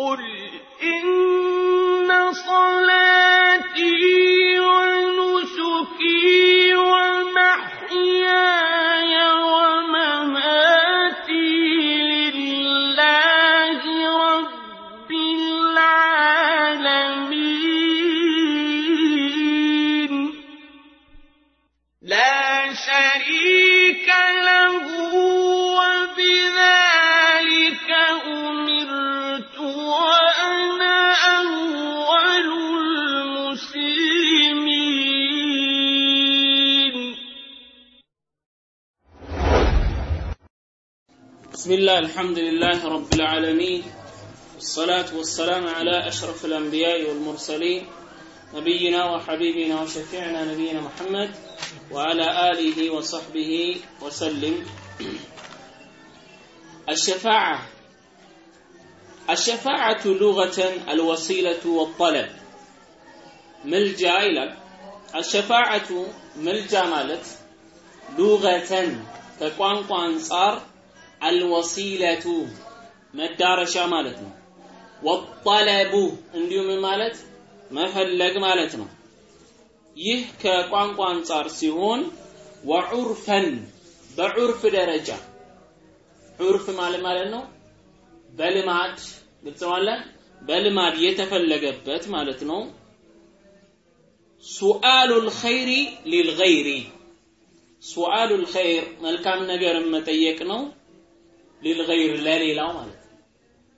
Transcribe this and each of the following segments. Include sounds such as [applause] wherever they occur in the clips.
قل إن بسم الله الحمد لله رب العالمين والصلاة والسلام على أشرف الأنبياء والمرسلين نبينا وحبيبنا وشفيعنا نبينا محمد وعلى آله وصحبه وسلم. الشفاعة الشفاعة لغة الوسيلة والطلب. ملجأ إلى الشفاعة ملجأ مالت لغة تقوان قوان صار አልወሲለቱ መዳረሻ ማለት ነው። ወጠለቡ እንዲሁም ማለት መፈለግ ማለት ነው። ይህ ከቋንቋ አንጻር ሲሆን ወዑርፈን በዑርፍ ደረጃ ዑርፍ ማለት ማለት ነው በልማድ ግልጽ በልማድ የተፈለገበት ማለት ነው። ሱአሉል ኸይሪ ሊልገይሪ ሱአሉል ኸይር መልካም ነገርን መጠየቅ ነው። ሊልገይር ለሌላው ማለት ነው።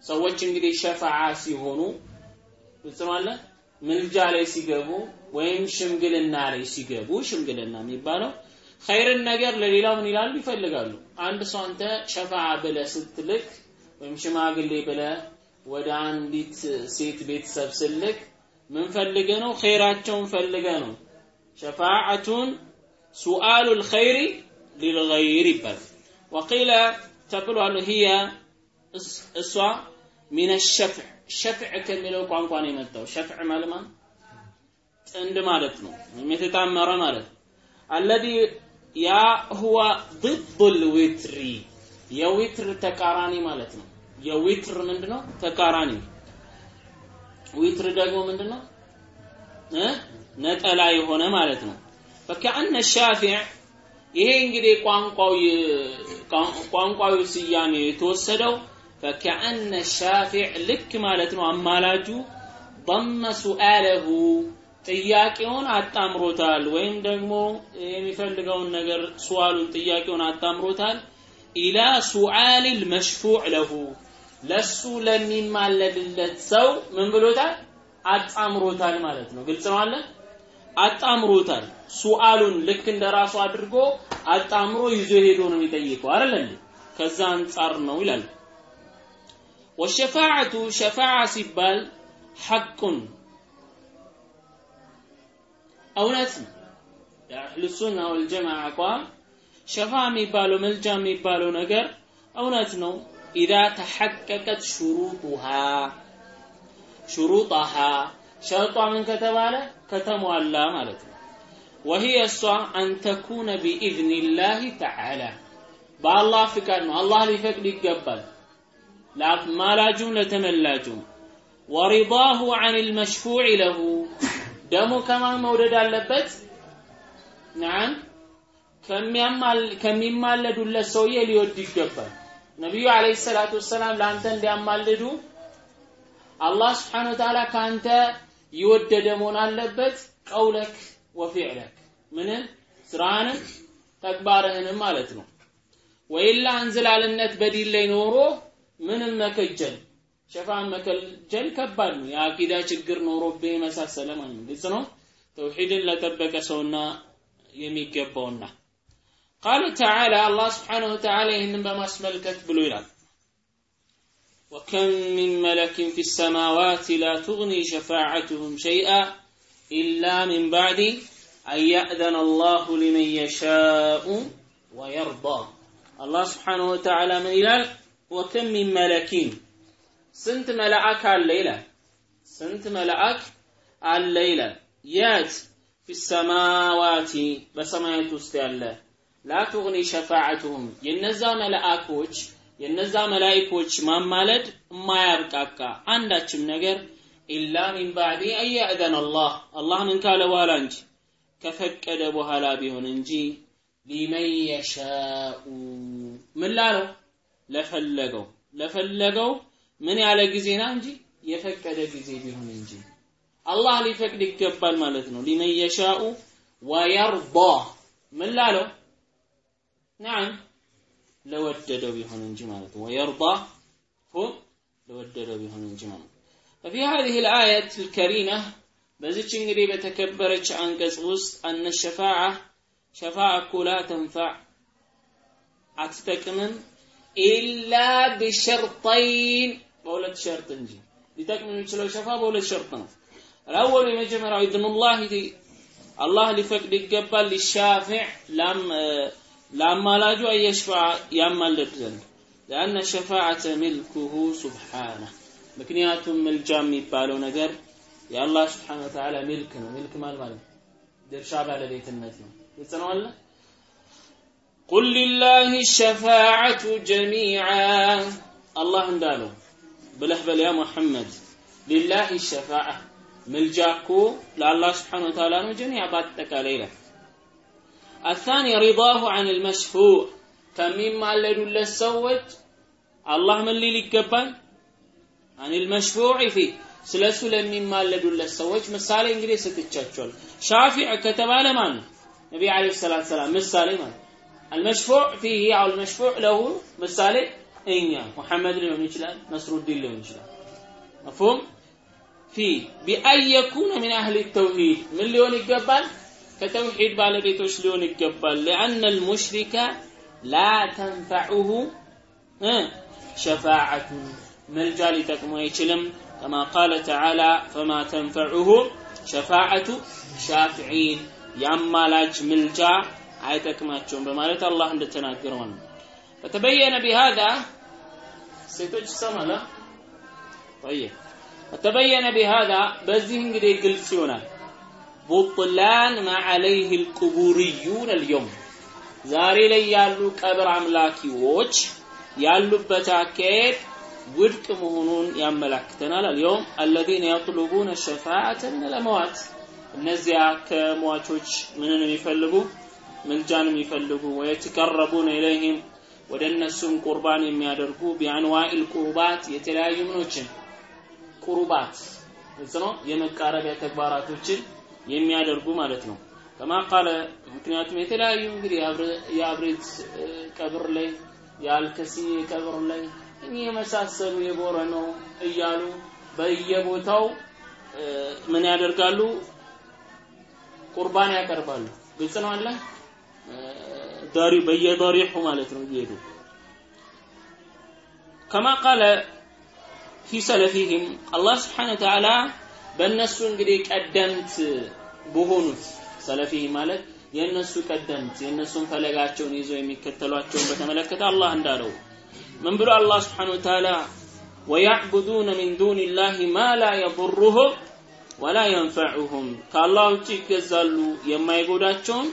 ሰዎች እንግዲህ ሸፋዓ ሲሆኑ ግልጽ ምልጃ ላይ ሲገቡ ወይም ሽምግልና ላይ ሲገቡ ሽምግልና የሚባለው ኸይርን ነገር ለሌላው ምን ይላሉ ይፈልጋሉ። አንድ ሰው አንተ ሸፋዓ ብለህ ስትልክ ወይም ሽማግሌ ብለህ ወደ አንዲት ሴት ቤተሰብ ስልክ ምን ፈልገ ነው? ኸይራቸውን ፈልገ ነው። ሸፋዓቱን ሱአሉል ኸይሪ ሊልገይር ይባላል። ወቂለ ተብሏል ሂየ እሷ ሚነ ሸፍዕ ሸፍዕ ከሚለው ቋንቋ ነው የመጣው። ሸፍዕ ማለት ማለት ጥንድ ማለት ነው፣ ወይም የተጣመረ ማለት ነው። አለዚ ያ ሁወ ضد الوتر የዊትር ተቃራኒ ማለት ነው። የዊትር ምንድነው? ተቃራኒ ዊትር ደግሞ ምንድነው? እ ነጠላ የሆነ ማለት ነው። ፈከአነ ሻፊዕ ይሄ እንግዲህ ቋንቋው ቋንቋዊ ስያሜ የተወሰደው ፈከአነ ሻፊዕ ልክ ማለት ነው አማላጁ ضم سؤاله ጥያቄውን አጣምሮታል ወይም ደግሞ የሚፈልገውን ነገር ሱዋሉን ጥያቄውን አጣምሮታል ኢላ ሱዓል መሽፉዕ ለሁ ለሱ ለሚማለድለት ሰው ምን ብሎታል አጣምሮታል ማለት ነው ግልጽ ነው አለ አጣምሮታል። ሱአሉን ልክ እንደ ራሱ አድርጎ አጣምሮ ይዞ ሄዶ ነው የሚጠይቀው። አይደል እንዴ? ከዛ አንጻር ነው ይላል። ወሸፋዓቱ ሸፋዓ ሲባል ሐቁን እውነት ነው። የአህሉ ሱና ወልጀማዓ አቋም ሸፋ የሚባለው መልጃ የሚባለው ነገር እውነት ነው። ኢዛ ተሐቀቀት ሹሩጡሃ ሹሩጣሃ ሸርጧ ምን ከተባለ ከተሟላ ማለት ነው። ወሂየ እሷ አን ተኩነ ቢኢዝኒላህ ተዓላ። በአላህ ፍቃድ ነው። አላህ ሊፈቅድ ይገባል። ለማላጁም ለተመላጁም። ወሪዳሁ አን ልመሽፉዕ ለሁ። ደግሞ ከማን መውደድ አለበት? ናም ከሚማለዱለት ሰውዬ ሊወድ ይገባል። ነቢዩ አለይሂ ሰላቱ ወሰላም ለአንተ እንዲያማልዱ አላህ ስብሓነ ወተዓላ ከአንተ የወደደ መሆን አለበት። ቀውለክ ወፊዕለክ ምንም ስራህንም ተግባርህንም ማለት ነው። ወይላ እንዝላልነት በዲን ላይ ኖሮ ምንም መከጀል ሸፋን መከጀል ከባድ ነው። የአቂዳ ችግር ኖሮብህ የመሳሰለ ማለት ነው። ግልጽ ነው። ተውሂድን ለጠበቀ ሰውና የሚገባውና ቃለ ተዓላ አላህ ስብሓነሁ ወተዓላ ይህንን በማስመልከት ብሎ ይላል وكم من ملك في السماوات لا تغني شفاعتهم شيئا إلا من بعد أن يأذن الله لمن يشاء ويرضى. الله سبحانه وتعالى من إلال وكم من ملكين سنت ملأك الليلة سنت ملأك الليلة يات في السماوات بسمايات الله. لا تغني شفاعتهم. ينزا ملأكوች የነዛ መላኢኮች ማማለድ የማያብቃቃ አንዳችም ነገር ኢላ ሚን ባዕድ አያእዘን አላህ አላህ። ምን ካለ በኋላ እንጂ ከፈቀደ በኋላ ቢሆን እንጂ። ሊመን የሻኡ ምን ላለው? ለፈለገው። ለፈለገው ምን ያለ ጊዜና እንጂ የፈቀደ ጊዜ ቢሆን እንጂ። አላህ ሊፈቅድ ይገባል ማለት ነው። ሊመን የሻኡ ወየርዳ። ምን ላለው? ናም ለወደደው ቢሆን እንጂ ማለት ነው ወየርዳ ሁ ለወደደው ቢሆን እንጂ ማለት ነው ففي هذه الآية الكريمة በዚች እንግዲህ በተከበረች አንቀጽ ውስጥ አነ ሸፋዓ ሸፋዓ እኮ ላ ተንፋዕ አትጠቅምም ኢላ ቢሸርጠይን በሁለት ሸርጥ እንጂ ሊጠቅም የሚችለው ሸፋ በሁለት ሸርጥ ነው الأول የመጀመሪያው ኢዝኑላህ አላህ ሊፈቅድ ይገባል ሊሻፊዕ لما لا جو أن يشفع يملك زند لأن الشفاعه ملكه سبحانه. مكنيات من الجامي بالو نجر. يا الله سبحانه وتعالى ملكنا ملك مال مال. دير شعب على بيت النتيم يتنوى الله؟ قل لله الشفاعة جميعا. الله اندالو. بلحبة يا محمد. لله الشفاعة. ملجأكو لله سبحانه وتعالى جميعا باتتك عليه الثاني رضاه عن المشفوع ከሚማለዱለት ሰዎች አላህ ምን ሊል ይገባል عن المشفوع فيه ስለሱ ለሚማለዱለት ሰዎች ምሳሌ እንግዲህ ስትቻቸዋል ሻፊዕ ከተባለ ማን ነው ነቢ አለይሂ ሰላቱ ሰላም ምሳሌ ማለት المشفوع فيه او المشفوع له ምሳሌ እኛ ሙሐመድ ሊሆን ይችላል ነስሩዲን ሊሆን ይችላል مفهوم في بأن يكون من أهل التوحيد من ሊሆን ይገባል ከተውሂድ ባለቤቶች ሊሆን ይገባል لأن المشرك لا تنفعه شفاعة መልጃ ሊጠቅሙ አይችልም كما قال تعالى فما تنفعهم شفاعة شافعين ያማላጅ ምልጃ አይጠቅማቸውም በማለት አላህ እንደተናገረው ነው فتبين بهذا ሴቶች ይሰማላ طيب فتبين بهذا በዚህ እንግዲህ ግልጽ ይሆናል ቡጥላን ማዓለይህ ልቁቡርዩን አልዮም ዛሬ ላይ ያሉ ቀብር አምላኪዎች ያሉበት አካሄድ ውድቅ መሆኑን ያመላክተናል። አልየውም አለዚነ የጥሉቡነ ሸፋዓተ ሚነል እነዚያ ከሟቾች ምንን የሚፈልጉ? ምልጃን የሚፈልጉ? ወየተቀረቡነ ኢለይህም ወደ እነሱም ቁርባን የሚያደርጉ ቢአንዋኢል ቁርባት የተለያዩ ምኖችን ቁርባት ነው? የመቃረቢያ ተግባራቶችን የሚያደርጉ ማለት ነው። ከማ ምክንያቱም የተለያዩ እንግዲህ የአብሬት ቀብር ላይ የአልከሲ ቀብር ላይ እኚህ የመሳሰሉ የቦረ ነው እያሉ በየቦታው ምን ያደርጋሉ? ቁርባን ያቀርባሉ። ግልጽ ነው አለ ዳሪ በየዳሪሑ ማለት ነው እየሄዱ። ከማ ቃለ ፊ ሰለፊህም አላህ ስብሓን ወተዓላ በእነሱ እንግዲህ ቀደምት በሆኑት ሰለፊ ማለት የእነሱ ቀደምት የእነሱን ፈለጋቸውን ይዘው የሚከተሏቸውን በተመለከተ አላህ እንዳለው ምን ብሎ አላህ ስብሓነሁ ወተዓላ ወያዕቡዱነ ሚን ዱኒላሂ ማ ላ የضሩሁም ወላ የንፈዑሁም ከአላህ ውጭ ይገዛሉ የማይጎዳቸውን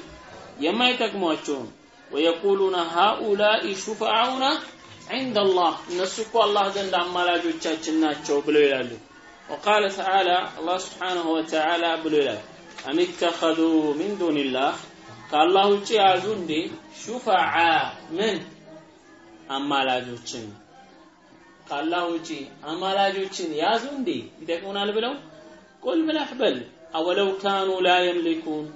የማይጠቅሟቸውን። ወየቁሉነ ሃኡላኢ ሹፈዓኡና ዐንደ አላህ እነሱ እኮ አላህ ዘንድ አማላጆቻችን ናቸው ብለው ይላሉ። وقال تعالى الله سبحانه وتعالى ብሎ ይላል أم اتخذوا من دون الله ከአላህ ውጪ ያዙ እንዴ ሹፈዓ ምን አማላጆችን ካላህ ውጪ አማላጆችን ያዙ እንዴ ይጠቅሙናል ብለው ቁል ብለህ በል አወለው ካኑ ላ የምሊኩን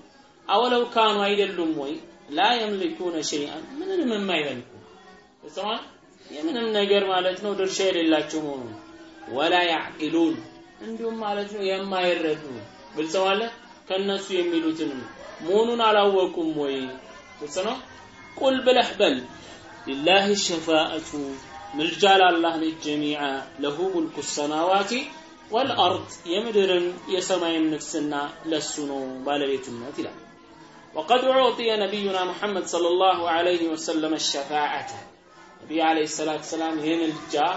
አወለው ካኑ አይደሉም ወይ ላ የምሊኩነ ሸይአን ምንንም የማይመልኩ ተሰማ የምንም ነገር ማለት ነው ድርሻ የሌላቸው መሆኑ ወላ ያዕቂሉን እንዲሁም ማለት ነው የማይረዱ ግልጽ ማለት ከነሱ የሚሉትንም መሆኑን አላወቁም ወይ ግልጽ ነው ቁል ብለህ በል لله الشفاعة ملجال الله للجميع له ملك السماوات والأرض يمدرن يسمى النفسنا لسنو بالبيت الناتلة وقد أعطي نبينا محمد صلى الله عليه وسلم الشفاعة نبي عليه الصلاة والسلام هي ملجا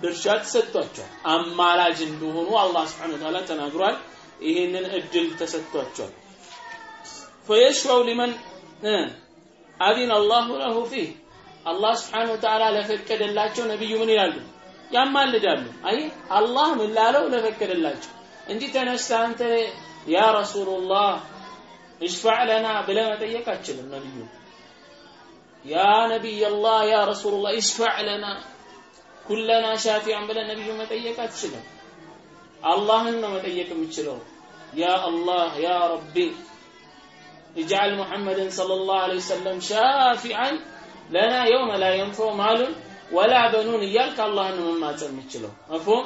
ድርሻት ተሰጥቷቸዋል። አማላጅ እንደሆኑ አላህ ስብሓን ወተዓላ ተናግሯል። ይህንን እድል ተሰጥቷቸዋል። ፈየሽፈው ሊመን አዚን አላሁ ለሁ ፊህ። አላህ ስብሓነሁ ወተዓላ ለፈቀደላቸው ነብዩ ምን ይላሉ? ያማልዳሉ። አይ አላህ ምን ላለው? ለፈቀደላቸው። እንጂ ተነስተህ አንተ ያ ረሱሉላህ እሽፋዕ ለና ብለህ መጠየቅ አችልም ነብዩ። ያ ነቢይ አላህ ያ ረሱሉላህ እሽፋዕ ለና ኩለና ሻፊዓን ብለህ ነብዩ መጠየቅ አትችልም። አላህን ነው መጠየቅ የምችለው። ያ አላህ ያ ረቢ اجعل محمدا صلى الله عليه وسلم شافعا لنا يوم لا ينفع مال ولا بنون እያልክ አላህን ነው መማፀን የምችለው መፍሁም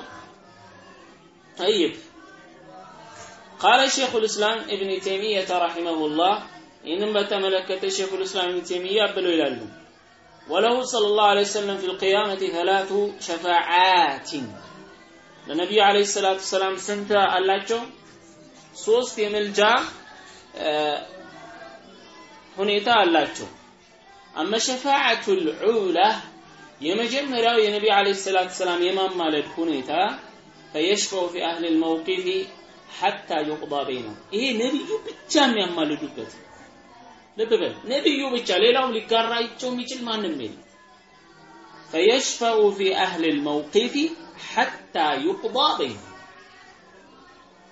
طيب قال شيخ الإسلام ابن تيمية رحمه الله إنما بتملكت شيخ الإسلام ابن تيمية بلو ይላሉ وله ወለሁ ሰለላሁ ዐለይሂ ወሰለም ፊል ቂያመቲ ተላቱ ሸፋዓቲን ለነቢዩ ዐለይሂ ሰላቱ ሰላም ስንት አላቸው? ሶስት የምልጃ ሁኔታ አላቸው። አመ ሸፋዓቱል ዑላ የመጀመሪያው የነቢ ዐለይሂ ሰላቱ ሰላም የማማለድ ሁኔታ ፈየሽፈው ፊ አህሊል መውቂፊ ሐታ ዩቅዳ በይነሁም ይሄ ነቢዩ ብቻ የሚያማልዱበት ነው። ልብ በል። ነቢዩ ብቻ ሌላው ሊጋራቸው የሚችል ማንም የለም። ፈየሽፈኡ ፊ አህሊ ልመውቂፊ ሐታ ዩቅዳ በይነው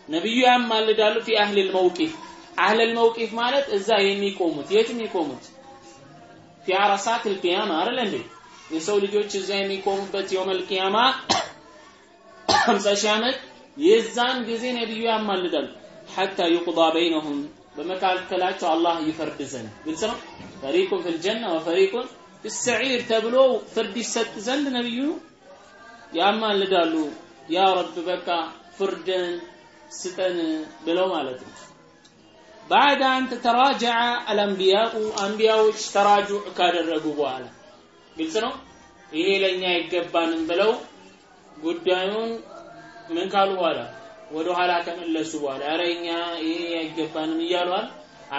ነቢዩ ያማልዳሉ ፊ አህሊ ልመውቂፍ። አህለል መውቂፍ ማለት እዛ የሚቆሙት የት የሚቆሙት ፊ አረሳት ልቅያማ አይደል እንዴ? የሰው ልጆች እዛ የሚቆሙበት የውመል ቂያማ [clears throat] 50 ሺህ ዓመት የዛን ጊዜ ነብዩ ያማልዳሉ። ሐታ ይቁዳ በይነሁም በመካከላቸው አላህ ይፈርድ ዘንድ ግልጽ ነው። ፈሪቁን ፊል ወፈሪቁን ፊሰዒር ተብሎ ፍርድ ይሰጥ ዘንድ ነቢዩ ያማልዳሉ። ያ ረብ በቃ ፍርድን ስጠን ብለው ማለት ነው። ባዕድ አንተ ተራጀዐ አልአንቢያኡ አንቢያዎች ተራጁዕ ካደረጉ በኋላ ግልጽ ነው። ይሄ ለእኛ አይገባንም ብለው ጉዳዩን ምን ካሉ በኋላ ወደ ኋላ ከመለሱ በኋላ ኧረ እኛ ይሄ አይገባንም እያሏል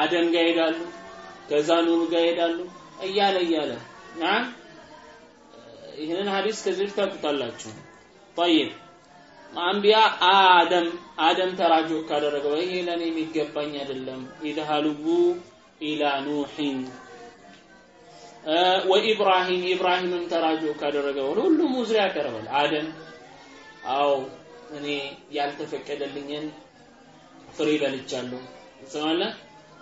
አደም ጋር ይሄዳሉ ከዛ ኑሩ ጋር ይሄዳሉ እያለ እያለ ና ይህንን ሀዲስ ከዚህ በፊት ታውቁታላችሁ طيب አንቢያ አደም አደም ተራጆ ካደረገው ይሄ ለኔ የሚገባኝ አይደለም ኢድሃሉቡ ኢላ ኑሕን ወኢብራሂም ኢብራሂምም ተራጆ ካደረገው ሁሉም ውዝር ያቀርባል አደም አዎ እኔ ያልተፈቀደልኝን ፍሬ በልቻለሁ። ስማለ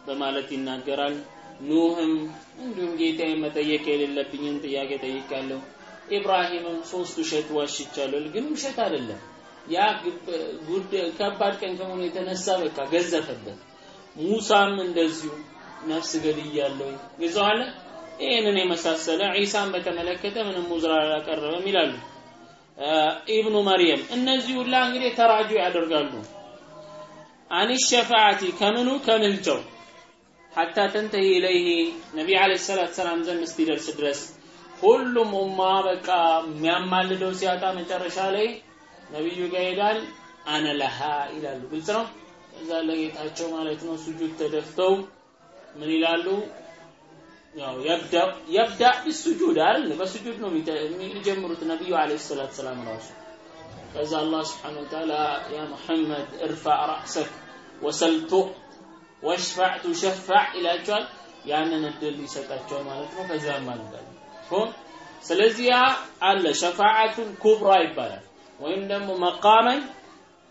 በማለት ይናገራል። ኑህም እንዲሁም ጌታዬ መጠየቅ የሌለብኝን ጥያቄ ጠይቃለሁ ኢብራሂምም ሶስት ውሸት ዋሽቻለሁ ግን ውሸት አይደለም። ያ ከባድ ቀን ከመሆኑ የተነሳ በቃ ገዘፈበት። ሙሳም እንደዚሁ ነፍስ ገድያለሁ። ግዘዋለ ይህንን የመሳሰለ ዒሳን በተመለከተ ምንም ሙዝራ አላቀረበም ይላሉ ኢብኑ መርየም እነዚህ ሁላ እንግዲህ ተራጁ ያደርጋሉ። አን ሸፋዓቲ ከምኑ ከምልጃው ሐታ ተንተሂ ኢለይህ ነቢ አለ ሰላት ሰላም ዘንድ እስቲደርስ ድረስ ሁሉም ኡማ በቃ የሚያማልደው ሲያጣ መጨረሻ ላይ ነቢዩ ጋር ይሄዳል። አነ ለሃ ይላሉ። ግልጽ ነው? እዛ ለጌታቸው ማለት ነው። ሱጁድ ተደፍተው ምን ይላሉ ያው የብዳ የብዳ ቢሱጁድ አይደል? በሱጁድ ነው የሚጀምሩት ነብዩ አለይሂ ሰላቱ ሰላም ራሱ። ከዛ አላህ Subhanahu Wa Ta'ala ያ ሙሐመድ እርፋዕ ራእሰክ ወሰልቱ ወሽፋዕ ቱሸፋዕ ይላቸዋል። ያንን እድል ይሰጣቸዋል ማለት ነው። ከዛ ማለት ነው። ስለዚህ ያ አለ። ሸፋዓቱን ኩብራ ይባላል። ወይም ደግሞ መቃመን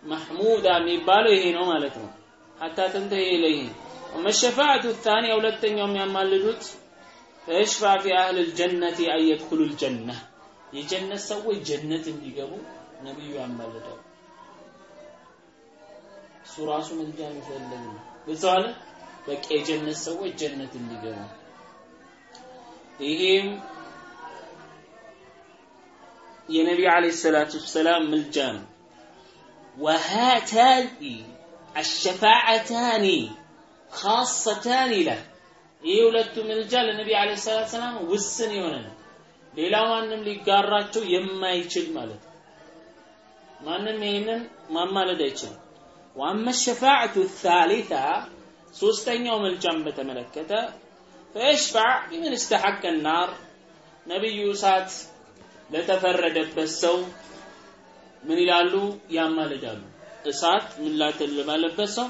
መሕሙዳ የሚባለው ይሄ ነው ማለት ነው። ሐታ ተንተሂ ኢለይህ ወመሸፋዓቱ ታኒ ሁለተኛው የሚያማልዱት ፈየሽፋ ፊ አህል ልጀነቲ አን የድኩሉ ልጀና የጀነት ሰዎች ጀነት እንዲገቡ ነቢዩ ያማልዳል እሱ ራሱ ምልጃ የሚፈልግ ነው ግልጸዋለ በቃ የጀነት ሰዎች ጀነት እንዲገቡ ይሄም የነቢ አለይሂ ሰላቱ ሰላም ምልጃ ነው ወሃታኒ አሸፋዓታኒ ካሰታን ይላል ይህ ሁለቱ ምልጃ ለነቢ አለ ሰላት ሰላም ውስን የሆነ ነው። ሌላ ማንም ሊጋራቸው የማይችል ማለት ነው። ማንም ይህንን ማማለድ አይችልም። ዋመ ሸፋዕቱ ታሊታ ሶስተኛው ምልጃን በተመለከተ ፈየሽፋዕ ሊመን እስተሐቀ ናር ነቢዩ እሳት ለተፈረደበት ሰው ምን ይላሉ? ያማልዳሉ። እሳት ምላትን ለባለበት ሰው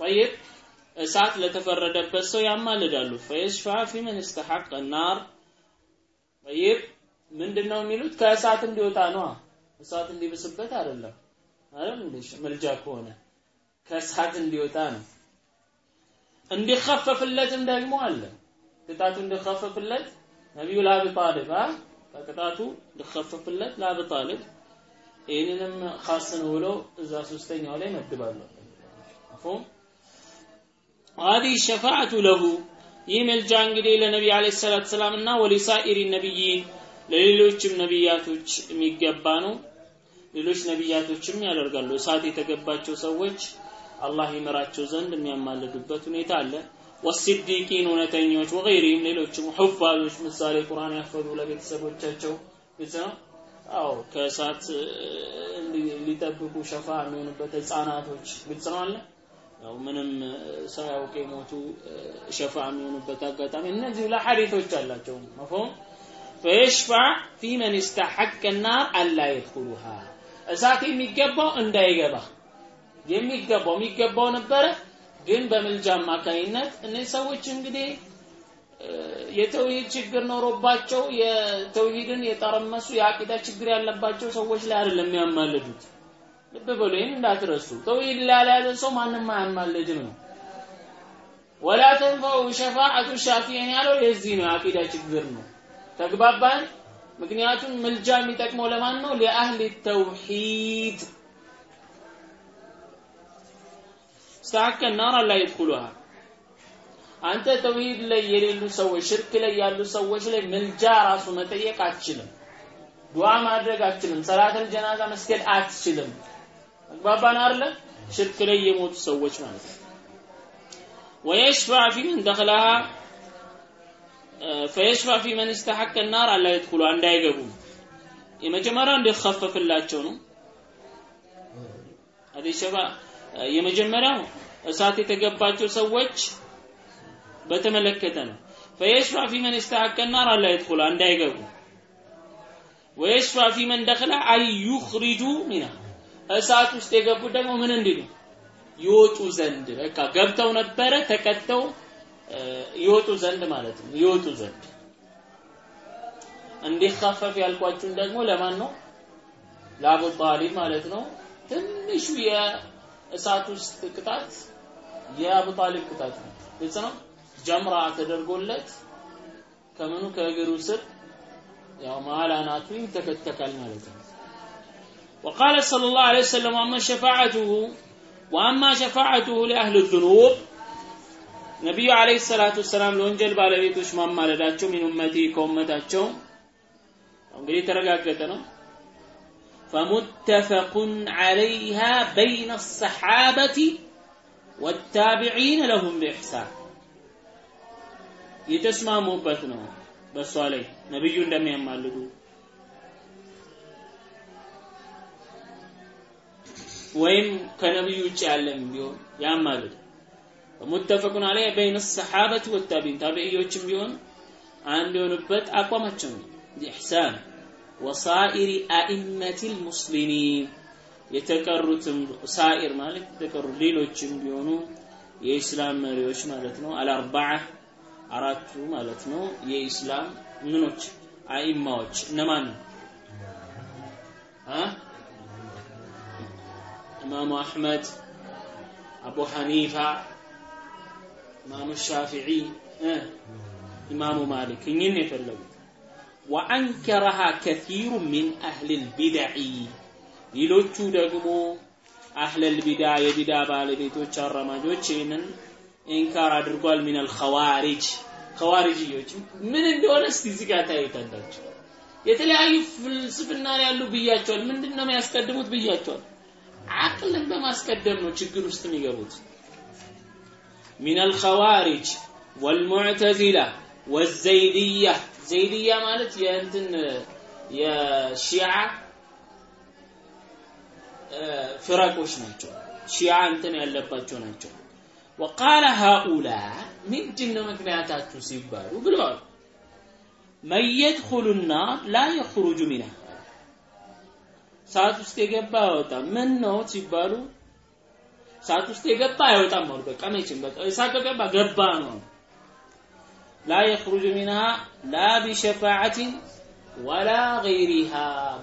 ጠይብ እሳት ለተፈረደበት ሰው ያማልዳሉ። ፈየሽፋ ፊመን እስተሐቅ ናር። ጠይብ ምንድን ነው የሚሉት? ከእሳት እንዲወጣ ነ እሳት እንዲብስበት አይደለም። አይደል መልጃ ከሆነ ከእሳት እንዲወጣ ነው። እንዲከፈፍለትም ደግሞ አለ። ቅጣቱ እንዲኸፈፍለት ነቢዩ ለአብ ጣልብ ከቅጣቱ እንዲኸፈፍለት ለአብ ጣልብ ይህንንም ካስ ነው ብለው እዛ ሶስተኛው ላይ መድባለሁ። አፎም? هذه الشفاعة له ይህ መልጃ እንግዲህ ለነቢ አለይሂ ሰላቱ ሰላም እና ወሊሳኢሪ ነቢይን ለሌሎችም ነቢያቶች የሚገባ ነው ሌሎች ነቢያቶችም ያደርጋሉ እሳት የተገባቸው ሰዎች አላህ ይመራቸው ዘንድ የሚያማልዱበት ሁኔታ አለ ወሲዲቂን እውነተኞች ወገይሪም ሌሎችም ሑፋዞች ምሳሌ ቁርአን ያፈሩ ለቤተሰቦቻቸው ግልጽ ነው አዎ ከእሳት ሊጠብቁ ሸፋ የሚሆኑበት ህፃናቶች ግልጽ ነው አለ ያው ምንም ሰው የሞቱ ሸፋ የሚሆኑበት አጋጣሚ እነዚህ ሁላ ሐዲቶች አላቸው። መፎም? ፈየሽፋዕ ፊ መን ስተሐቀ ናር አላ የድኹሉሃ። እሳት የሚገባው እንዳይገባ። የሚገባው የሚገባው ነበረ ግን በምልጃ አማካኝነት እነዚህ ሰዎች እንግዲህ የተውሂድ ችግር ኖሮባቸው የተውሂድን የጠረመሱ የአቂዳ ችግር ያለባቸው ሰዎች ላይ አይደለም የሚያማልዱት። ልብ በሉ ይህን እንዳትረሱ። ተውሂድ ላላለን ሰው ማንም አያማልድም ነው። ወላ ተንፈዑ ሸፋዓቱ ሻፊዒን ያለው የዚህ ነው፣ የአቂዳ ችግር ነው። ተግባባን? ምክንያቱም ምልጃ የሚጠቅመው ለማን ነው? ለአህሊ ተውሂድ ስተሐከ ናር አላ ይድኩሉሃ አንተ ተውሂድ ላይ የሌሉ ሰዎች ሽርክ ላይ ያሉ ሰዎች ላይ ምልጃ ራሱ መጠየቅ አትችልም። ዱዓ ማድረግ አትችልም። ሰላተል ጀናዛ መስገድ አትችልም። አግባባን አይደለ ሽርክ ላይ የሞቱ ሰዎች ማለት ነው ويشفع في من دخلها فيشفع في من استحق النار አላ يدخلوا እንዳይገቡ የመጀመሪያው እንዲከፈፍላቸው ነው አዲስ የመጀመሪያው እሳት የተገባቸው ሰዎች በተመለከተ ነው فيشفع في من استحق النار አላ يدخلوا እንዳይገቡ ويشفع في من دخلها اي يخرجوا منها እሳት ውስጥ የገቡ ደግሞ ምን እንዲሉ? ይወጡ ዘንድ። በቃ ገብተው ነበረ ተቀተው ይወጡ ዘንድ ማለት ነው። ይወጡ ዘንድ። እንዲخفፍ ያልኳችሁን ደግሞ ለማን ነው? ለአቡ ጣሊብ ማለት ነው። ትንሹ የእሳት ውስጥ ቅጣት የአቡ ጣሊብ ቅጣት ነው። ግልጽ ነው? ጀምራ ተደርጎለት ከምኑ? ከእግሩ ስር ያው መሀል አናቱ ይተከተካል ማለት ነው وقال صلى الله عليه وسلم واما شفاعته واما شفاعته لاهل الذنوب ነቢዩ አለይሂ ሰላቱ ሰላም ለወንጀል ባለቤቶች ማማለዳቸው ሚን ኡመቲ ከኡመታቸው እንግዲህ የተረጋገጠ ነው فمتفق عليها بين الصحابة والتابعين لهم بإحسان የተስማሙበት ነው በእሷ ላይ ነቢዩ እንደሚያማልዱ ወይም ከነቢዩ ውጭ ያለም ቢሆን ያማልድ ሙተፈቁን አለይ በይነ ሰሓበት ወታቢን ታቢዕዮችም ቢሆን አንድ የሆኑበት አቋማቸው ነው። ኢሕሳን ወሳኢሪ አኢመት ልሙስሊሚን የተቀሩትም ሳኢር ማለት የተቀሩ ሌሎችም ቢሆኑ የኢስላም መሪዎች ማለት ነው። አልአርባዓ አራቱ ማለት ነው። የኢስላም ምኖች አኢማዎች እነማን ነው ኢማሙ አሕመድ አቡ ሐኒፋ ኢማሙ ሻፊዒ ኢማሙ ማሊክ እኝን የፈለጉት። وأنكرها كثير من أهل البدع ሌሎቹ ደግሞ أهل البدعة የ بدعة ባለቤቶች አራማጆች ይህንን إنكار አድርጓል። من الخوارج ኸዋሪጅዮች ምን እንደሆነ እስቲ እዚህ ጋር የተለያዩ ፍልስፍና ያሉ ብያቸዋል። ምንድን ነው የሚያስቀድሙት ብያቸዋል አቅልን በማስቀደም ነው ችግር ውስጥ የሚገቡት። ሚን አልኸዋሪጅ ወልሙዕተዚላ ወዘይድያ። ዘይድያ ማለት የእንትን የሺዓ ፍረቆች ናቸው። ሺዓ እንትን ያለባቸው ናቸው። ወቃለ ሃኡላ ምንድን ነው ምክንያታችሁ ሲባሉ ብለዋል። መን የድኹሉ ናር ላ የኽሩጁ ሚንሃ ሰዓት ውስጥ የገባ አይወጣም። ምን ነው ሲባሉ ሰዓት ውስጥ የገባ አይወጣም አሉ። በቃ መቼም በቃ እሳት ከገባ ገባ ነው ላ የኽሩጁ ሚንሃ ላ ቢሸፋዓትን ወላ ገይሪሃ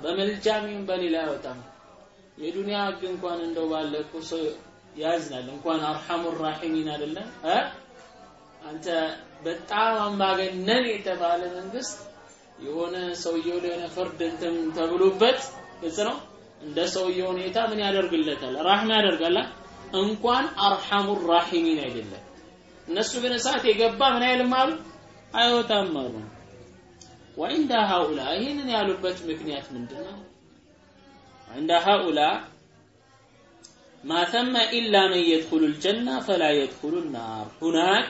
በመልጃም ይሁን በሌላ አይወጣም። የዱንያ ህግ እንኳን እንደው ባለ ሰው ያዝናል። እንኳን አርሐሙ ራሒሚን አይደለም አንተ በጣም አምባገነን የተባለ መንግስት የሆነ ሰውየው ላይ ፍርድ እንትን ተብሎበት ግልጽ ነው። እንደ ሰውየው ሁኔታ ምን ያደርግለታል? ራህማ ያደርጋል። እንኳን አርሐሙ ራሒሚን አይደለም። እነሱ ግን እሳት የገባ ምን አይልም አሉ አይወጣም አሉ። ወዕንደ ሃኡላ ይህንን ያሉበት ምክንያት ምንድን ነው? عند هؤلاء ما ثم إلا من يدخل الجنة فلا يدخل النار هناك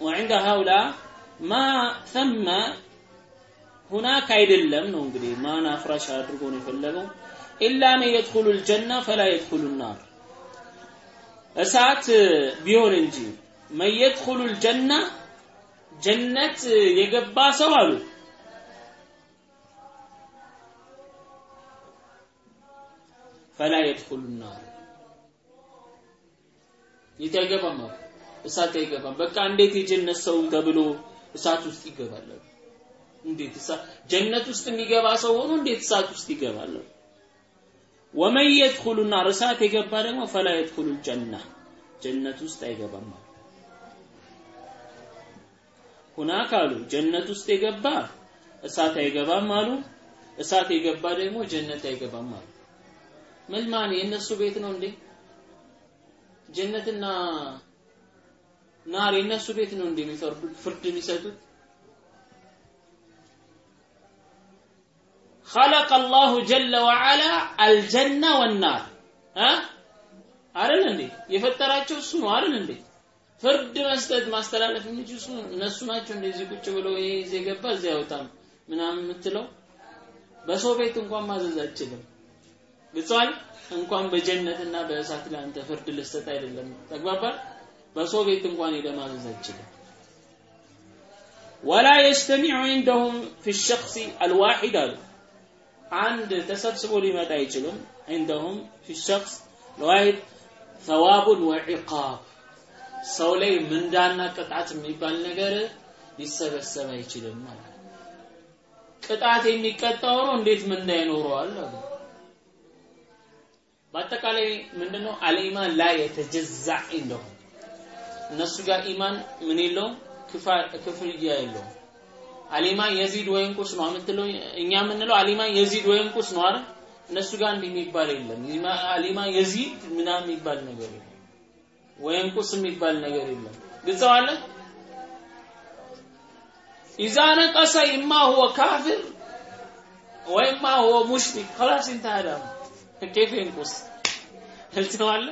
وعند هؤلاء ما ثم ሁናክ አይደለም ነው እንግዲህ ማን አፍራሽ አድርጎ ነው የፈለገው ኢላ መን የድኹሉ ልጀና ፈላ የድኹሉ ናር እሳት ቢሆን እንጂ መን የድኹሉ ልጀና ጀነት የገባ ሰው አሉ ፈላ የድኹሉ ናር የት አይገባም እሳት አይገባም በቃ እንዴት የጀነት ሰው ተብሎ እሳት ውስጥ ይገባል እንዴት ጀነት ውስጥ የሚገባ ሰው ሆኖ እንዴት እሳት ውስጥ ይገባል? ወመን የድኹሉ ናር እሳት የገባ ደግሞ ፈላ የድኹሉ ጀና ጀነት ውስጥ አይገባም ሁናክ አሉ ጀነት ውስጥ የገባ እሳት አይገባም አሉ እሳት የገባ ደግሞ ጀነት አይገባም አሉ። መልማን የእነሱ ቤት ነው እንዴ? ጀነትና ናር የእነሱ ቤት ነው እንዴ የሚፈርዱት ፍርድ የሚሰጡት خلق الله جل وعلا الجنة والنار ها አይደል እንዴ የፈጠራቸው እሱ ነው አይደል እንዴ ፍርድ መስጠት ማስተላለፍ እንጂ እሱ እነሱ ናቸው እንደዚህ ቁጭ ብለው ይሄ እዚህ የገባ እዚህ አይወጣም ምናምን የምትለው በሰው ቤት እንኳን ማዘዝ አችልም ግልጿል እንኳን በጀነትና በእሳት ላይ አንተ ፍርድ ልሰጥ አይደለም ተግባባል በሰው ቤት እንኳን ሄደ ማዘዝ አችልም ወላ የጅተሚዑ عندهم في الشخص الواحد አሉ አንድ ተሰብስቦ ሊመጣ አይችልም። እንደሁም ፊ ሸክስ ለዋሂድ ወዒቃብ። ሰው ላይ ምንዳና ቅጣት የሚባል ነገር ሊሰበሰብ አይችልም ማለት ቅጣት የሚቀጣው ነው። እንዴት ምንዳ ይኖረዋል አሉ። በአጠቃላይ ምንድነው? አልኢማን ላይ የተጀዛ እንደሆነ እነሱ ጋር ኢማን ምን የለውም? ክፍያ የለውም። አሊማ የዚድ ወይም ቁስ ነው የምትለው? እኛ የምንለው አሊማ የዚድ ወይን ቁስ ነው አይደል? እነሱ ጋር እንዲህ የሚባል የለም። አሊማ የዚድ ምናምን የሚባል ነገር የለም። ወይም ቁስ የሚባል ነገር የለም። ግልጸዋለ ኢዛ ነቀሰ ኢማ ሁወ ካፊር ወይማ ሁወ ሙሽሪክ ከላስ እንታዳም ከይፈ ይንቁስ ልትነዋለ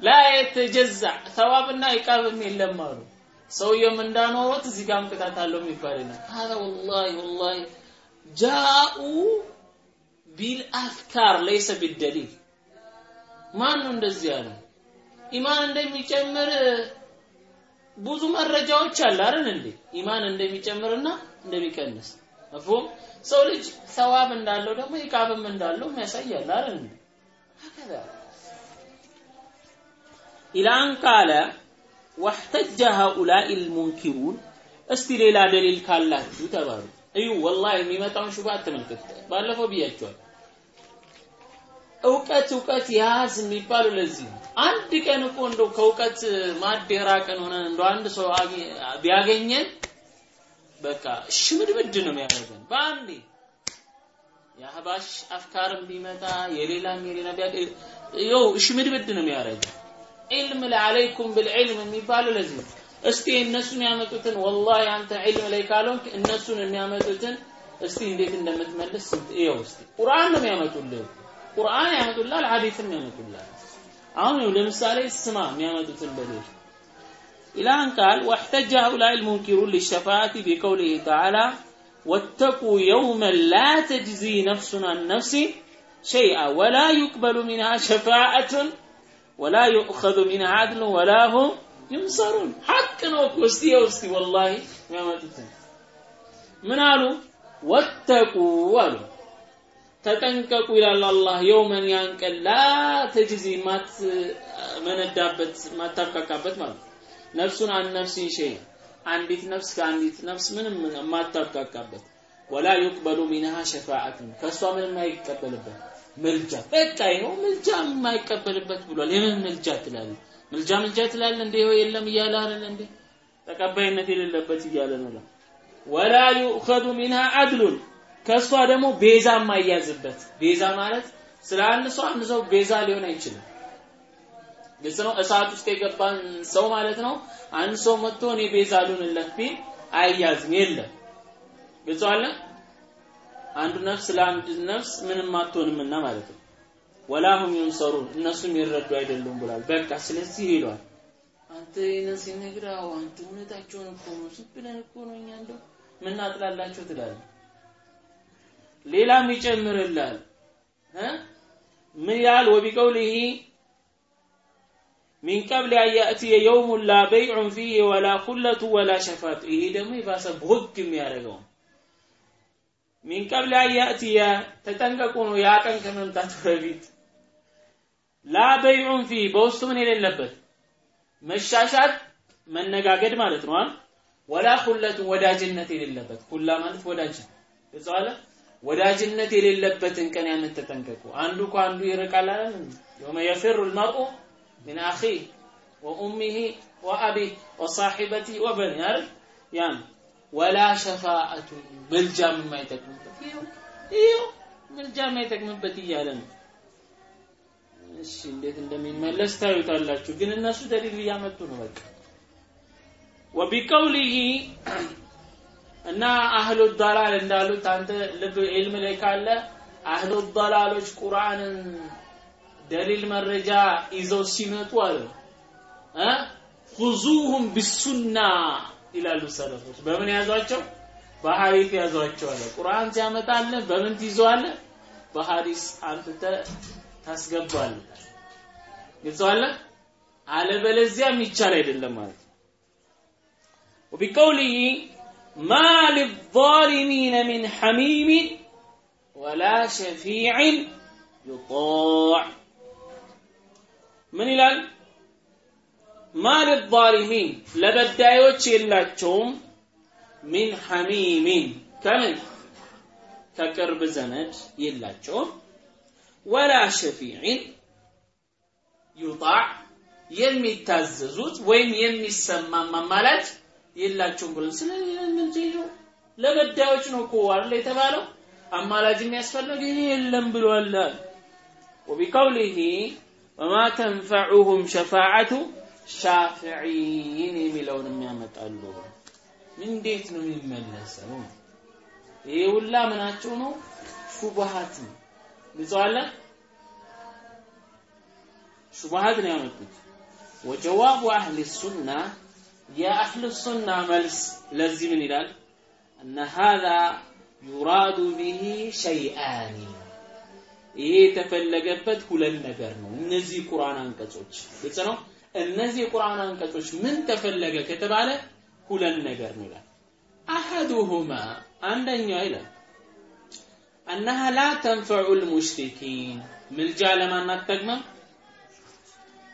ላ የተጀዛ ሰዋብና ይቃብም የለም አሉ። ሰውየም እንዳኖሩት እዚህ ጋም ቅጣት አለው የሚባል ነው። ሀዛ ወላሂ ወላሂ ጃኡ ቢልአፍካር ለይሰ ቢደሊል ማን ነው እንደዚህ ያለው? ኢማን እንደሚጨምር ብዙ መረጃዎች አለ አይደል እንዴ? ኢማን እንደሚጨምርና እንደሚቀንስ መፍሁም ሰው ልጅ ሰዋብ እንዳለው ደግሞ ይቃብም እንዳለው ያሳያል አይደል እንዴ? ኢላን ቃለ ወህተጀ ሃኡላኢ ልሙንኪሩን እስቲ ሌላ ደሊል ካላችሁ ተባሉ። እዩ ወላሂ የሚመጣውን ሹባ አትመልከት ባለፈው ብያቸዋል። እውቀት እውቀት ያዝ የሚባሉ ለዚህ ነው። አንድ ቀን እኮ እንደው ከእውቀት ማድ የራቀን ሆነን እንደው አንድ ሰው ቢያገኘን በቃ ሽምድምድ ነው የሚያደርገን። በአንዴ የአህባሽ አፍካርም ቢመጣ የሌላም የሌላ ቢያገኝ ይኸው ሽምድምድ ነው የሚያደርገን። ዒልም ለዓለይኩም ብልዕልም የሚባለው ለዚህ ነው እስቲ እነሱን ያመጡትን ወላሂ አንተ ዒልም ላይ ካልሆንክ እነሱን የሚያመጡትን እስቲ እንዴት እንደምትመልስ ይኸው እስቲ ቁርአን ነው የሚያመጡልህ ቁርአን ያመጡላል ሐዲስም ያመጡላል አሁን ለምሳሌ ስማ የሚያመጡትን በሌል ኢላን ቃል واحتج هؤلاء المنكرون للشفاعة بقوله تعالى واتقوا يوما لا تجزي نفس عن نفس شيئا ولا يقبل منها شفاعة ወላ ዩእኸዙ ሚን አድሉ ወላ ሁም ይምሰሩን ሐቅ ነው እኮ እስቲ የው እስቲ ወላሂ የሚያመጡትን ምን አሉ? ወተቁ አሉ። ተጠንቀቁ ይላል አላህ። የውመን ያን ቀን ላ ተጅዚ ማትመነዳበት ማታብቃቃበት ማለት ነው። ነፍሱን አን ነፍሲን ሸይ አንዲት ነፍስ ከአንዲት ነፍስ ምንም ማታብቃቃበት ወላ ዩቅበሉ ሚንሃ ሸፋዓትን ከእሷ ምንም አይቀበልበት ምልጃ በቃ ይኸው ምልጃ የማይቀበልበት ብሏል። የምን ምልጃ ትላለህ? ምልጃ ምልጃ ትላለህ እንዴ? ይኸው የለም እያለ አይደል እንዴ? ተቀባይነት የሌለበት እያለ ነው ወላ ዩእኸዱ ሚንሃ አድሉን። ከእሷ ደግሞ ቤዛ የማይያዝበት። ቤዛ ማለት ስለ አንድ ሰው አንድ ሰው ቤዛ ሊሆን አይችልም። ግልጽ ነው። እሳት ውስጥ የገባን ሰው ማለት ነው። አንድ ሰው መጥቶ እኔ ቤዛ ልሁንለት ቢል አይያዝም የለም። ግልጽ አንዱ ነፍስ ለአንድ ነፍስ ምንም አትሆንምና ማለት ነው። ወላሁም ዩንሰሩን እነሱም ይረዱ አይደሉም ብሏል። በቃ ስለዚህ ይሏል። አንተ ይህንን ሲነግረው አንተ እውነታቸውን እኮ ነው። ዝም እኮ ነው እኛ እንደው ምናጥላላቸው ትላለህ። ሌላም ይጨምርላል። ምን ያህል ወቢቀውሊሂ ሚን ቀብል አን ያእትየ የውሙን ላ በይዑን ፊህ ወላ ኩለቱ ወላ ሸፋት። ይሄ ደግሞ የባሰ ቦግ የሚያደርገው ሚን ቀብል አን ያእትየ ተጠንቀቁ ነው ያ ቀን ከመምጣቱ በፊት ላ በይዑን ፊህ በውስጡ ምን የሌለበት መሻሻት መነጋገድ ማለት ነው ወላ ኩለቱን ወዳጅነት የሌለበት ኩላ ማለት ወዳጅ ግልጸዋለ ወዳጅነት የሌለበትን ቀን ያንን ተጠንቀቁ አንዱ ከአንዱ ይርቃል አይደል የውመ የፊሩ ልመርኡ من أخيه وأمه وأبيه وصاحبته وبنيه عارف ወላ ሸፋአቱ ምልጃም የማይጠቅምበት ይኸው ምልጃ የማይጠቅምበት እያለ ነው። እሺ እንዴት እንደሚመለስ ታዩታላችሁ። ግን እነሱ ደሊል እያመጡ ነው። በቃ ወቢቀውሊሂ እና አህሉ ዳላል እንዳሉት አንተ ልብ ዒልም ላይ ካለ አህሉ ዳላሎች ቁርአንን ደሊል መረጃ ይዘው ሲመጡ አሉ ኹዙሁም ቢሱና ይላሉ ሰለፎች በምን ያዟቸው በሐዲስ ያዟቸው አለ ቁርአን ሲያመጣልህ በምን ትይዘዋለህ በሐዲስ አንተ ታስገባለህ ግልጸዋለህ አለበለዚያ የሚቻል አይደለም ማለት ነው وبقوله ما للظالمين من حميم ولا شفيع يطاع ምን ይላል ማል ዛሊሚን ለበዳዮች የላቸውም። ሚን ሐሚሚን ከምን? ከቅርብ ዘመድ የላቸውም። ወላ ሸፊዒን ዩጣዕ የሚታዘዙት ወይም የሚሰማ ማማላጅ የላቸውም ብሎ ስለዚህ ለበዳዮች ነው እኮ አይደል የተባለው? አማላጅ የሚያስፈልግ የለም ብሏል። ወቢቀውሊሂ ወማ ተንፈዑሁም ሸፋዓቱ ሻፊዒን የሚለውንም ያመጣሉ እንዴት ነው የሚመለሰው? ይሄ ሁላ ምናቸው ነው? ሹብሃት ግልጸዋለ ሹብሃት ነው ያመጡት። ወጀዋቡ አህሊ ሱና የአህል ሱና መልስ ለዚህ ምን ይላል? እነ ሀዛ ዩራዱ ቢሂ ሸይአኒ። ይሄ የተፈለገበት ሁለት ነገር ነው። እነዚህ ቁርአን አንቀጾች ግልጽ ነው እነዚህ የቁርአን አንቀጾች ምን ተፈለገ ከተባለ ሁለት ነገር ነው ይላል። አሐዱሁማ አንደኛው ይላል አነሃ ላ ተንፈዑ ልሙሽሪኪን። ምልጃ ለማን አትጠቅምም?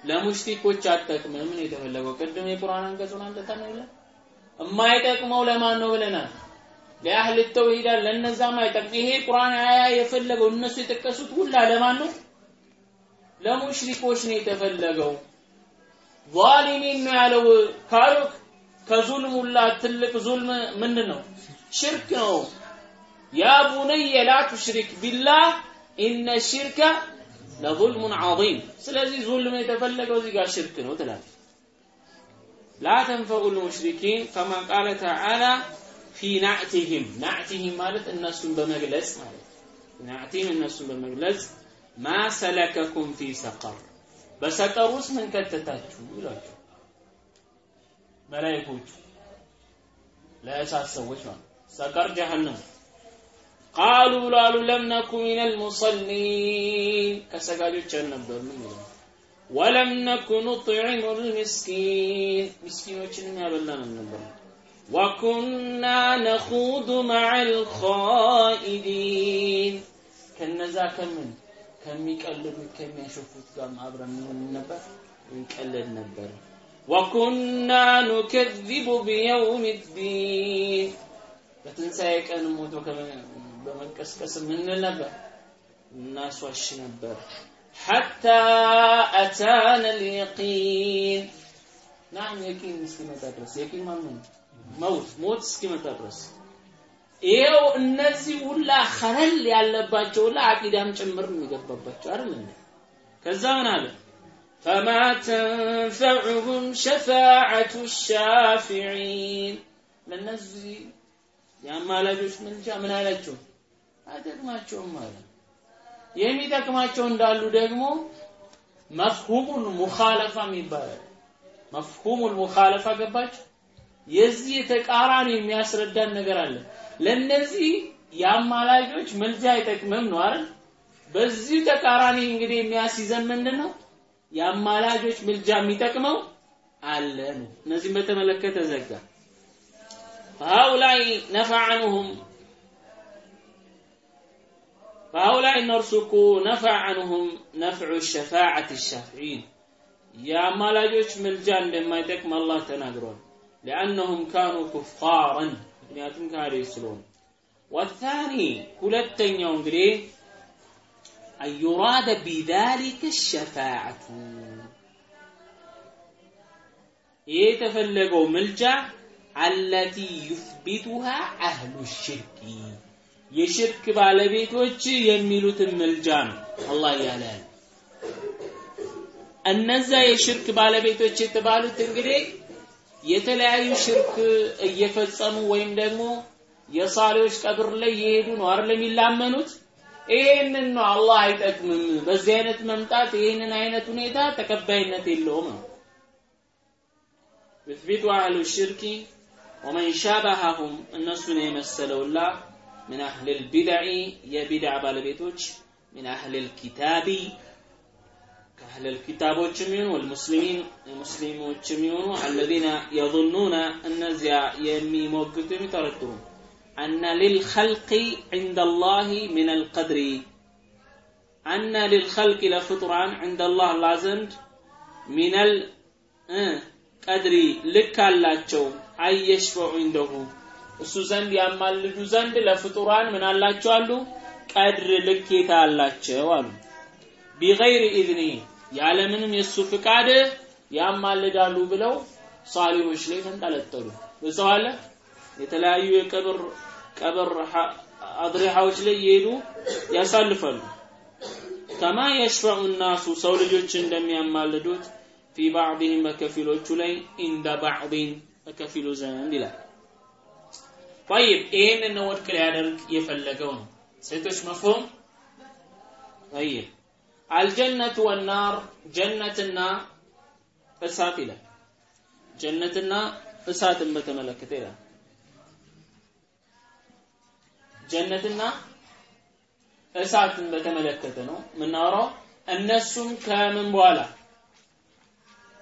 ለሙሽሪኮች አትጠቅምም። ምን የተፈለገው? ቅድም የቁርአን አንቀጹን አንቀጠን ይላል። የማይጠቅመው ለማን ነው ብለናል? ለ أهل التوحيد ለነዛ ማይጠቅም ይሄ ቁርአን آية የፈለገው እነሱ የጠቀሱት ሁላ ለማን ነው? ለሙሽሪኮች ነው የተፈለገው ዟሊሚን ነው ያለው ካሉክ ከዙልም ሁላ ትልቅ ዙልም ምንድን ነው? ሽርክ ነው። ያ ቡነየ ላ ቱሽሪክ ቢላህ ኢነ ሽርከ ለظልሙን ዐظيም። ስለዚህ ዙልም የተፈለገው እዚህ ጋር ሽርክ ነው ትላለህ። ላ ተንፈዑ ልሙሽሪኪን ከማ ቃለ ተዓላ ፊ ናዕቲህም። ናዕቲህም ማለት እነሱን በመግለጽ ማለት ናዕቲህም እነሱን በመግለጽ ማ ሰለከኩም ፊ ሰቀር በሰቀር ውስጥ ምን ከተታችሁ? ይሏቸው መላይኮቹ ለእሳት ሰዎች ማለት ሰቀር ጀሃነም ቃሉ ላሉ ለም ነኩ ሚን አልሙሰሊን ከሰጋጆች አልነበርንም ይላል ወለም ነኩ ኑጥዒሙ ልምስኪን ምስኪኖችንም ያበላን አልነበርንም ወኩና ነኹዱ መዐ ልኻኢዲን ከነዛ ከምን ከሚቀልዱት ከሚያሸፉት ጋር አብረን ምን ነበር እንቀልድ ነበር ወኩና ኑከዚቡ ቢየውም ዲን በትንሣኤ ቀን ሞቶ በመቀስቀስ ምንል ነበር እናስዋሽ ነበር ሐታ አታነ ልየቂን ናም የቂን እስኪመጣ ድረስ የቂን ማምን መውት ሞት እስኪመጣ ድረስ ይኸው እነዚህ ሁላ ኸለል ያለባቸው ሁላ አቂዳም ጭምር የሚገባባቸው አይደል ከዛ ምን አለ فما تنفعهم شفاعة الشافعين ለነዚህ የአማላጆች ምልጃ ምን አላቸው አይጠቅማቸውም ማለት የሚጠቅማቸው እንዳሉ ደግሞ መፍሁሙል ሙኻለፋ ይባላል መፍሁሙል ሙኻለፋ ገባችሁ የዚህ የተቃራኒ የሚያስረዳን ነገር አለ ለነዚህ የአማላጆች ምልጃ አይጠቅምም ነው አይደል በዚህ ተቃራኒ እንግዲህ የሚያስይዘን ምንድን ነው የአማላጆች ምልጃ የሚጠቅመው አለ ነው እነዚህም በተመለከተ ዘጋ فهؤلاء نفع عنهم فهؤلاء እነርሱ نفع عنهم نفع الشفاعة الشافعين የአማላጆች ምልጃ እንደማይጠቅም አላህ ተናግሯል لأنهم كانوا كفارا ምክንያቱም ካህዴ ስለሆነ። ወታኒ ሁለተኛው እንግዲህ አዩራደ ቢዛሊከ ሸፋዓቱ ይህ የተፈለገው ምልጃ አለቲ ዩፍቢቱሃ አህሉ ሽርኪ። የሽርክ ባለቤቶች የሚሉትን ምልጃ ነው አላህ ያለ እነዛ የሽርክ ባለቤቶች የተባሉት እንግዲህ የተለያዩ ሽርክ እየፈጸሙ ወይም ደግሞ የሳሌዎች ቀብር ላይ የሄዱ ነው አይደል የሚላመኑት? ይሄንን ነው አላህ አይጠቅምም። በዚህ አይነት መምጣት ይሄንን አይነት ሁኔታ ተቀባይነት የለውም ነው። ይትቢቱ አህሉ ሽርኪ ወመን ሻበሃሁም እነሱን የመሰለውላ ምን አህልል ቢድዒ የቢድዓ ባለቤቶች ምን አህልል ኪታቢ አህለል ኪታቦችም ይሁኑ ወልሙስሊሚን ሙስሊሞችም ይሁኑ አለዚነ የظኑነ እነዚያ የሚሞግቱ የሚተረድሩ አና ሊልኸልቂ ዒንደ ላሂ ምን አልቀድሪ አነ ሊልኸልቂ ለፍጡራን ዒንደ ላህ ላ ዘንድ ሚነል ቀድሪ ልክ አላቸው አየሽፈዑ እንደሁ እሱ ዘንድ ያማልዱ ዘንድ ለፍጡራን ምን አላቸው አሉ? ቀድር ልኬታ አላቸው አሉ። ቢገይር ኢዝኒህ ያለምንም የእሱ ፍቃድ ያማልዳሉ ብለው ሳሊሆች ላይ ተንጠለጠሉ። ብሰዋለ የተለያዩ የቀብር ቀብር አድሪሃዎች ላይ እየሄዱ ያሳልፋሉ። ከማ የሽፈዑ ናሱ ሰው ልጆች እንደሚያማልዱት ፊ ባዕድህም በከፊሎቹ ላይ ኢንደ ባዕድን በከፊሉ ዘንድ ይላል። ጠይብ ይህንን ወድቅ ሊያደርግ የፈለገው ነው። ሴቶች መፍሁም ጠይብ አልጀነቱ ወናር ጀነትና እሳት ይላል። ጀነትና እሳትን በተመለከተ ይላል። ጀነትና እሳትን በተመለከተ ነው የምናወራው። እነሱም ከምን በኋላ?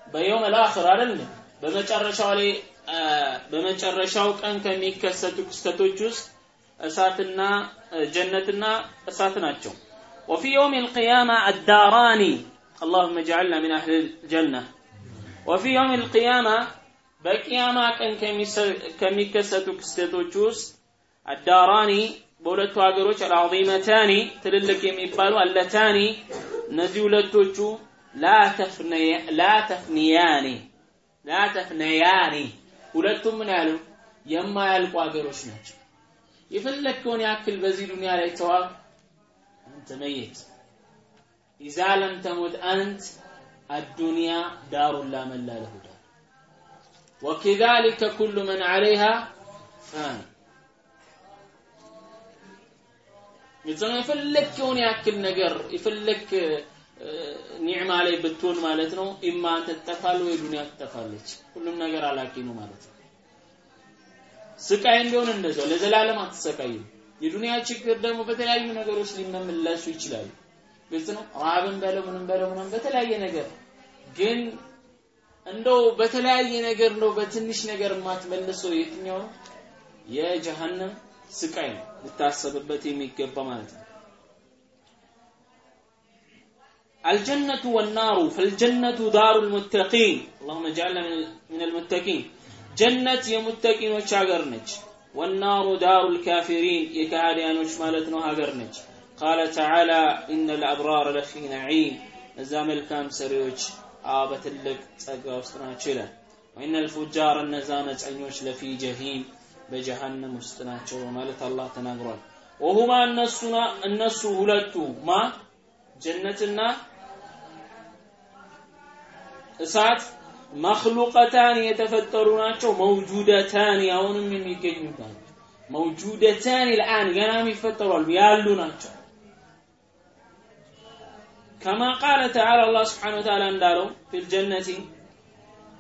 በየውም አልአኺር አይደል? በመጨረሻው ላይ በመጨረሻው ቀን ከሚከሰቱ ክስተቶች ውስጥ እሳትና ጀነትና እሳት ናቸው وفي يوم القيامة الداران اللهم اجعلنا من أهل الجنة وفي يوم القيامة በቂያማ ቀን ከሚከሰቱ ክስተቶች ውስጥ አዳራኒ በሁለቱ ሀገሮች አልዓዚመታኒ ትልልቅ የሚባሉ አለታኒ እነዚህ ሁለቶቹ ላ ተፍኒያኒ ላ ተፍነያኒ ሁለቱም ምን ያሉ የማያልቁ ሀገሮች ናቸው የፈለግከውን ያክል በዚህ ዱንያ ላይ ተዋብ አንተ መይት ኢዛ ለም ተሙት አንት አዱንያ ዳሩን ላ መላ ለሁ ዳር وكذلك كل من عليها فان ግልጽ ነው የፈለግከውን ያክል ነገር የፈለግ ኒዕማ ላይ ብትሆን ማለት ነው ኢማ አንተ ትጠፋለህ ወይ ዱንያ ትጠፋለች ሁሉም ነገር አላቂ ነው ማለት ነው ስቃይ እንዲሆን እንደዛው ለዘላለም አትሰቃይም የዱንያ ችግር ደግሞ በተለያዩ ነገሮች ሊመለሱ ይችላሉ ግልጽ ነው ረሃብን በለው ምንም በለው ምንም በተለያየ ነገር ግን እንደው በተለያየ ነገር ነው በትንሽ ነገር የማትመልሰው የትኛው ነው የጀሃነም ስቃይ ነው ልታሰብበት የሚገባ ማለት ነው الجنة والنار فالجنة دار المتقين اللهم اجعلنا من المتقين جنة يمتقين وشاغر ወናሩ ዳሩ ልካፊሪን የካህዲያኖች ማለት ነው ሀገር ነች ቃለ ተዓላ ኢነ ልአብራረ ለፊ ነዒም እዛ መልካም ሰሪዎች በትልቅ ጸጋ ውስጥ ናቸው ይላል። ወኢነ ልፉጃር እነዛ ነጸኞች ለፊ ጀሂም በጀሃነም ውስጥ ናቸው በማለት አላህ ተናግሯል። ወሁማ እነሱና ሁለቱ ማ? ጀነትና እሳት መክሉቀታን የተፈጠሩ ናቸው። መውጁደታን አሁንም የሚገኙ ናቸው። መውጁደታን ልአን ገና የሚፈጠሩ አሉ ያሉ ናቸው። ከማ ቃለ ተዓላ አላህ ስብሓነ ወተዓላ እንዳለው ፊል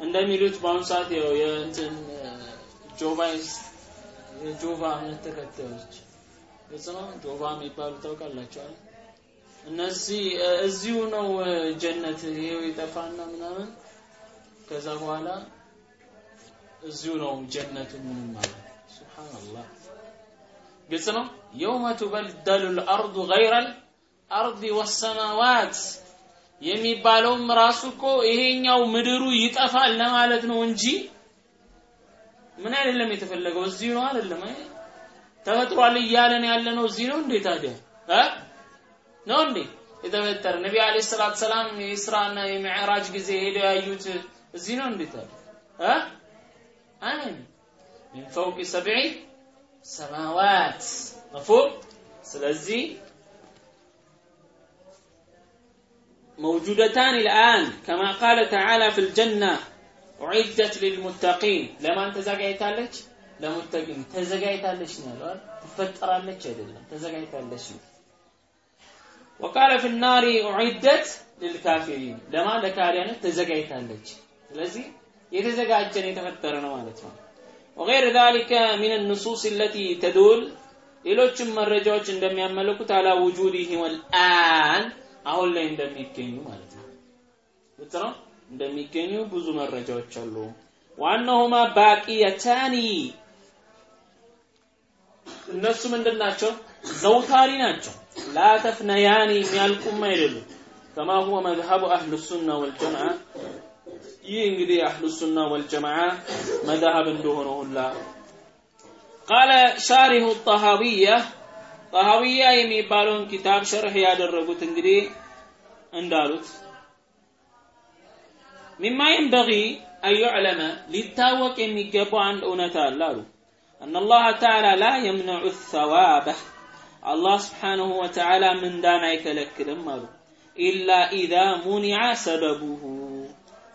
እንደሚሉት በአሁኑ ሰዓት የእንትን ጆቫይስ የጆቫ እምነት ተከታዮች ግልጽ ነው። ጆቫ የሚባሉ ታውቃላችኋል። እነዚህ እዚሁ ነው ጀነት ይሄው ይጠፋና ምናምን ከዛ በኋላ እዚሁ ነው ጀነቱ ምንም ማለት ሱብሃንአላህ። ግልጽ ነው። የውመ ቱበደሉ ልአርዱ ገይረል አርዲ ወሰማዋት የሚባለውም ራሱ እኮ ይሄኛው ምድሩ ይጠፋል ለማለት ነው እንጂ ምን አይደለም የተፈለገው? እዚሁ ነው አይደለም? ተፈጥሯል እያለን ያለ ነው እዚህ ነው እንዴ ታዲያ? እ ነው እንዴ የተፈጠረ? ነቢ አለይሂ ሰላም የኢስራና የሚዕራጅ ጊዜ ሄደው ያዩት እዚህ ነው እንዴ ታዲያ እ አሜን من فوق سبع سماوات مفهوم ስለዚህ موجودتان الآن كما قال تعالى في الجنة ኡዒደት ሊልሙተቂን ለማን ተዘጋጅታለች? ለሙተቂን ተዘጋጅታለች ነው ያለው። ትፈጠራለች አይደለም፣ ተዘጋጅታለች ነው። ወቃለ ፊ ናሪ ኡዒደት ሊልካፊሪን ለማን ለካሪያነት ተዘጋጅታለች። ስለዚህ የተዘጋጀን የተፈጠረ ነው ማለት ነው። ወገይር ዛሊከ ሚን ንሱስ ለቲ ተዱል ሌሎችም መረጃዎች እንደሚያመለኩት አላ ውጁዲሂም አልአን አሁን ላይ እንደሚገኙ ማለት ነው። ነው? እንደሚገኙ ብዙ መረጃዎች አሉ። ዋናሁማ ባቂየታኒ እነሱ ምንድን ናቸው? ዘውታሪ ናቸው። ላ የሚያልቁም አይደሉም። ከማ ሁወ መዝሀቡ አህሉ ሱና ወልጀምዓ ይህ እንግዲህ አህሉ ሱና ወልጀምዓ መዝሀብ እንደሆነ ሁላ ቃለ ሻሪሁ ጣሃዊያ ጣሃዊያ የሚባለውን ኪታብ ሸርህ ያደረጉት እንግዲህ እንዳሉት ሚማ የንበጊ አን ዩዕለመ ሊታወቅ የሚገባው አንድ እውነት አለ አሉ أن الله تعالى لا يمنع الثواب الله سبحانه وتعالى من دانا يكلكلم مالو إلا إذا منع سببه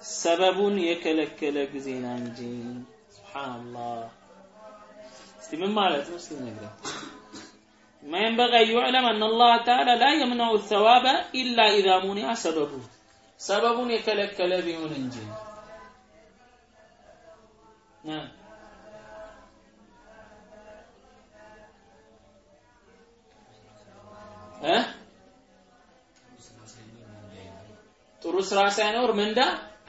سبب يكلكل زينا انجي سبحان الله استي من مالت مسلم نقرأ ما ينبغي أن يعلم أن الله تعالى لا يمنع الثواب إلا إذا منع سببه ሰበቡን የከለከለ ቢሆን እንጂ ጥሩ ስራ ሳይኖር ምንዳ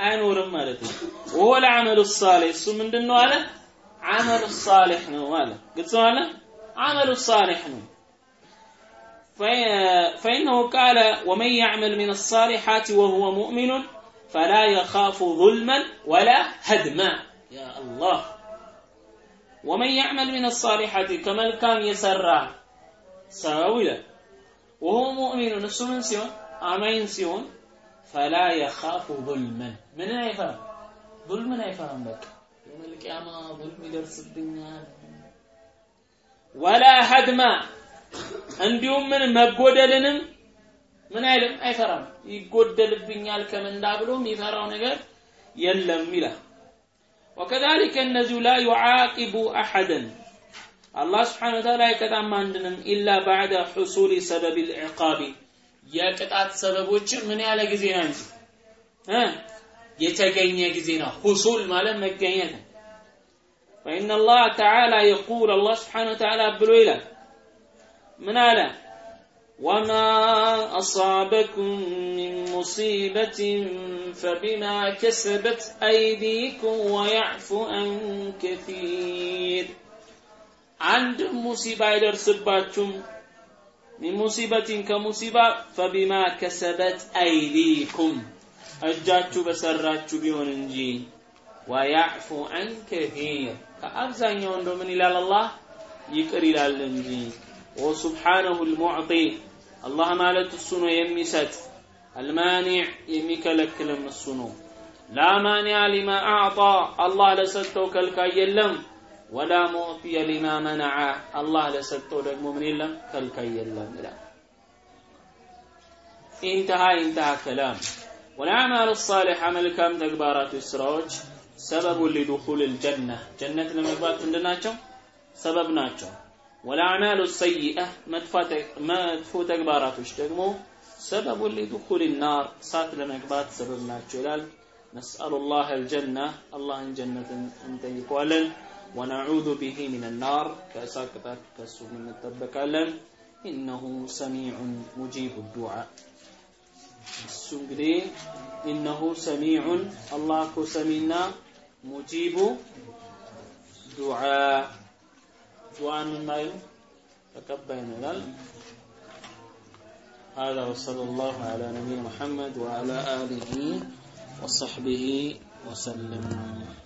አይኖርም ማለት ነው። ወሆ ለዓመሉ ሳሌሕ እሱ ምንድን ነው አለ? ዓመሉ ሳሌሕ ነው አለ። ግልጽ ነው አለ? ዓመሉ ሳሌሕ ነው። فإنه قال ومن يعمل من الصالحات وهو مؤمن فلا يخاف ظلما ولا هدما يا الله ومن يعمل من الصالحات كما كان يسرى ساولا وهو مؤمن نفسه من سيون آمين سيون فلا يخاف ظلما ምን አይፈራም፣ ምን አይፈራም። በቃ የውመል ቂያማ ይደርስብኛል። ወላ ሀድማ እንዲሁም ምን መጎደልንም ምን አይልም አይፈራም። ይጎደልብኛል ከምንዳ ብሎ የሚፈራው ነገር የለም ይላል። ወከዛሊከ እነዚሁ ላ ዩዓቂቡ አሐደን አላህ ስብሓነ ወተዓላ አይቀጣም አንድንም ኢላ ባዕደ ሑሱሊ ሰበብ ልዕቃቢ የቅጣት ሰበቦችን ምን ያለ ጊዜ ነው እንጂ የተገኘ ጊዜ ነው። ሁሱል ማለት መገኘት ነው። فإن الله تعالى يقول الله سبحانه وتعالى بلو إلى من على وما أصابكم من مصيبة فبما كسبت أيديكم ويعفو عن كثير عند مصيبة يدرسباتكم ሚን ሙሲበቲን ከሙሲባ ፈቢማ ከሰበት አይዲኩም እጃችሁ በሰራችሁ ቢሆን እንጂ ወያዕፉ አን ከፊር ከአብዛኛው እንደው ምን ይላል አላህ? ይቅር ይላል እንጂ። ወሱብሓነሁ ልሙዕጢ አላህ ማለት እሱ ነው የሚሰጥ አልማኒዕ የሚከለክልም እሱ ነው። ላ ማኒያ ሊማ አዕጣ አላህ ለሰጠው ከልካይ የለም። ወላ ሙዕጢየ ሊማ መነዐ አላህ ለሰጠው ደግሞ ምን የለም? ከልካይ የለም ይላል። ኢንተሃ ኢንተሃ ከላም والأعمال الصالحة መልካም ተግባራቶች ስራዎች ሰበቡ ሊዱኹል ልጀና ጀነት ለመግባት ምንድን ናቸው ሰበብ ናቸው ወልአዕማሉ ሰይአ መጥፎ ተግባራቶች ደግሞ ሰበቡ ሊዱኹል ናር እሳት ለመግባት ሰበብ ናቸው ይላል ነስአሉ ላህ አልጀና አላህን ጀነትን እንጠይቀዋለን ወነዑዙ ቢሂ ምን ናር ከእሳት ቅጣት ከሱ እንጠበቃለን ኢነሁ ሰሚዑን ሙጂቡ ዱዓ እሱ እንግዲህ سنجري إنه سميع. الله سَمِيْنَا. مجيب دعاء. دعاء من ما تكبين لل هذا وصلى الله على نبينا محمد وعلى آله وصحبه وسلم.